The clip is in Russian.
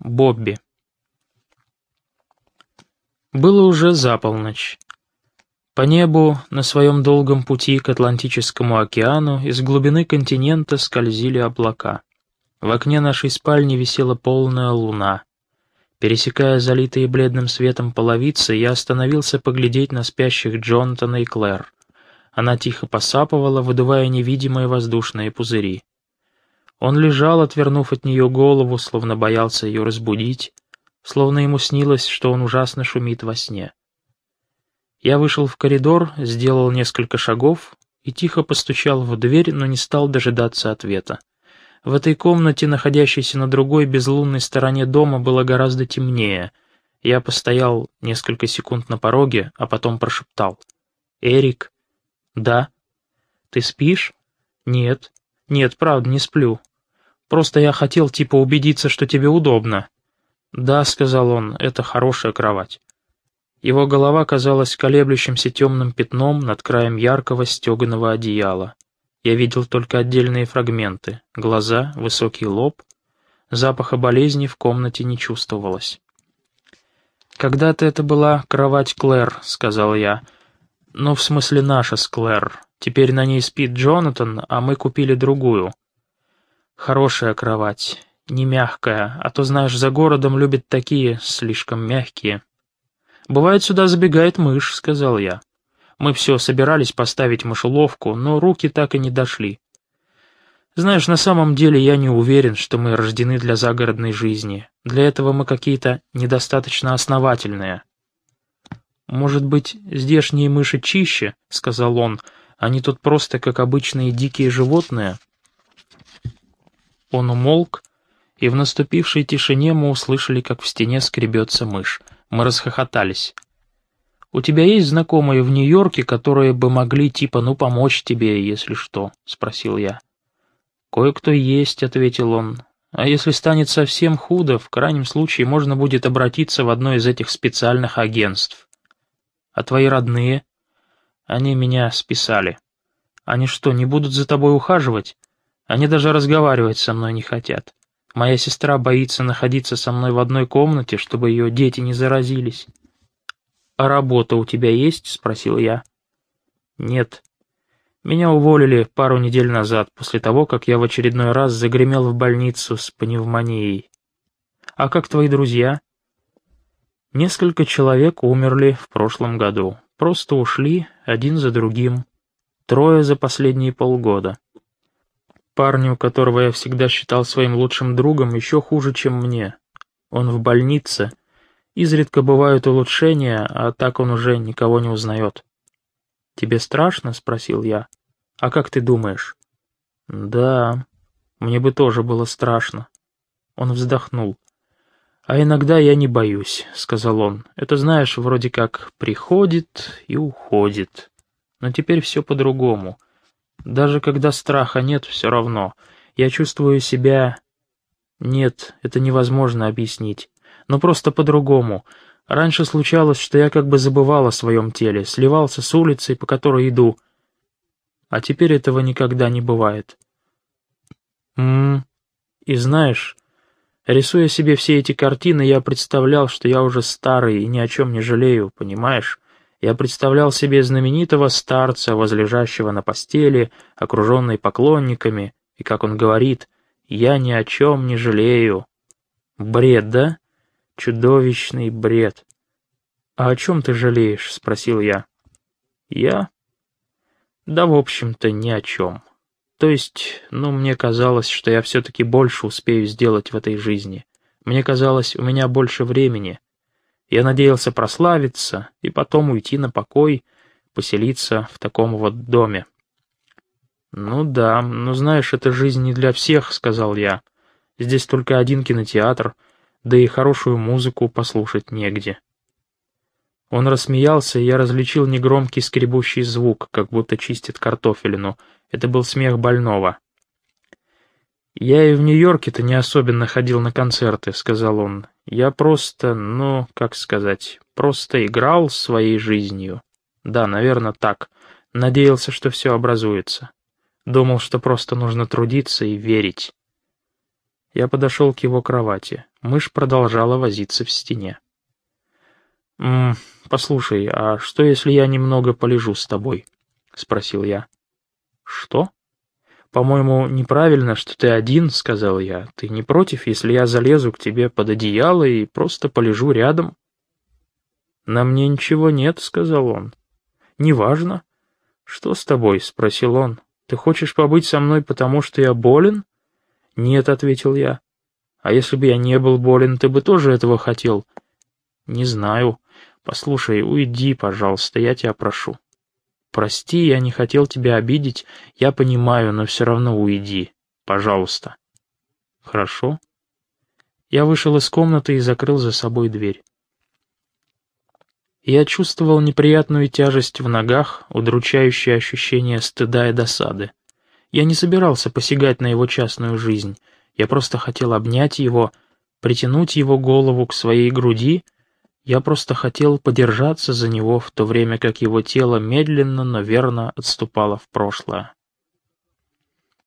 Бобби. Было уже за полночь. По небу на своем долгом пути к Атлантическому океану из глубины континента скользили облака. В окне нашей спальни висела полная луна. Пересекая залитые бледным светом половицы, я остановился поглядеть на спящих Джонатана и Клэр. Она тихо посапывала, выдувая невидимые воздушные пузыри. Он лежал, отвернув от нее голову, словно боялся ее разбудить, словно ему снилось, что он ужасно шумит во сне. Я вышел в коридор, сделал несколько шагов и тихо постучал в дверь, но не стал дожидаться ответа. В этой комнате, находящейся на другой безлунной стороне дома, было гораздо темнее. Я постоял несколько секунд на пороге, а потом прошептал. «Эрик?» «Да». «Ты спишь?» «Нет». «Нет, правда, не сплю. Просто я хотел типа убедиться, что тебе удобно». «Да», — сказал он, — «это хорошая кровать». Его голова казалась колеблющимся темным пятном над краем яркого стеганого одеяла. Я видел только отдельные фрагменты. Глаза, высокий лоб. Запаха болезни в комнате не чувствовалось. «Когда-то это была кровать Клэр», — сказал я. «Ну, в смысле наша с Клэр. Теперь на ней спит Джонатан, а мы купили другую. Хорошая кровать, не мягкая, а то, знаешь, за городом любят такие, слишком мягкие». «Бывает, сюда забегает мышь», — сказал я. Мы все собирались поставить мышеловку, но руки так и не дошли. Знаешь, на самом деле я не уверен, что мы рождены для загородной жизни. Для этого мы какие-то недостаточно основательные. «Может быть, здешние мыши чище?» — сказал он. «Они тут просто как обычные дикие животные». Он умолк, и в наступившей тишине мы услышали, как в стене скребется мышь. Мы расхохотались. «У тебя есть знакомые в Нью-Йорке, которые бы могли типа ну помочь тебе, если что?» — спросил я. «Кое-кто есть», — ответил он. «А если станет совсем худо, в крайнем случае можно будет обратиться в одно из этих специальных агентств. А твои родные?» «Они меня списали. Они что, не будут за тобой ухаживать? Они даже разговаривать со мной не хотят. Моя сестра боится находиться со мной в одной комнате, чтобы ее дети не заразились». «А работа у тебя есть?» — спросил я. «Нет. Меня уволили пару недель назад, после того, как я в очередной раз загремел в больницу с пневмонией. А как твои друзья?» Несколько человек умерли в прошлом году. Просто ушли один за другим. Трое за последние полгода. Парню, которого я всегда считал своим лучшим другом, еще хуже, чем мне. Он в больнице, Изредка бывают улучшения, а так он уже никого не узнает. «Тебе страшно?» — спросил я. «А как ты думаешь?» «Да, мне бы тоже было страшно». Он вздохнул. «А иногда я не боюсь», — сказал он. «Это, знаешь, вроде как приходит и уходит. Но теперь все по-другому. Даже когда страха нет, все равно. Я чувствую себя... Нет, это невозможно объяснить но просто по-другому. Раньше случалось, что я как бы забывал о своем теле, сливался с улицей, по которой иду. А теперь этого никогда не бывает. Ммм. И знаешь, рисуя себе все эти картины, я представлял, что я уже старый и ни о чем не жалею, понимаешь? Я представлял себе знаменитого старца, возлежащего на постели, окруженный поклонниками, и, как он говорит, «Я ни о чем не жалею». Бред, да? Чудовищный бред. «А о чем ты жалеешь?» — спросил я. «Я?» «Да, в общем-то, ни о чем. То есть, ну, мне казалось, что я все-таки больше успею сделать в этой жизни. Мне казалось, у меня больше времени. Я надеялся прославиться и потом уйти на покой, поселиться в таком вот доме». «Ну да, ну знаешь, это жизнь не для всех», — сказал я. «Здесь только один кинотеатр» да и хорошую музыку послушать негде. Он рассмеялся, и я различил негромкий скребущий звук, как будто чистит картофелину. Это был смех больного. «Я и в Нью-Йорке-то не особенно ходил на концерты», — сказал он. «Я просто, ну, как сказать, просто играл своей жизнью. Да, наверное, так. Надеялся, что все образуется. Думал, что просто нужно трудиться и верить». Я подошел к его кровати. Мышь продолжала возиться в стене. «М «Послушай, а что, если я немного полежу с тобой?» — спросил я. «Что?» «По-моему, неправильно, что ты один», — сказал я. «Ты не против, если я залезу к тебе под одеяло и просто полежу рядом?» «На мне ничего нет», — сказал он. «Неважно». «Что с тобой?» — спросил он. «Ты хочешь побыть со мной, потому что я болен?» «Нет», — ответил я. «А если бы я не был болен, ты бы тоже этого хотел?» «Не знаю. Послушай, уйди, пожалуйста, я тебя прошу». «Прости, я не хотел тебя обидеть, я понимаю, но все равно уйди. Пожалуйста». «Хорошо». Я вышел из комнаты и закрыл за собой дверь. Я чувствовал неприятную тяжесть в ногах, удручающее ощущение стыда и досады. Я не собирался посягать на его частную жизнь, я просто хотел обнять его, притянуть его голову к своей груди — я просто хотел подержаться за него, в то время как его тело медленно, но верно отступало в прошлое.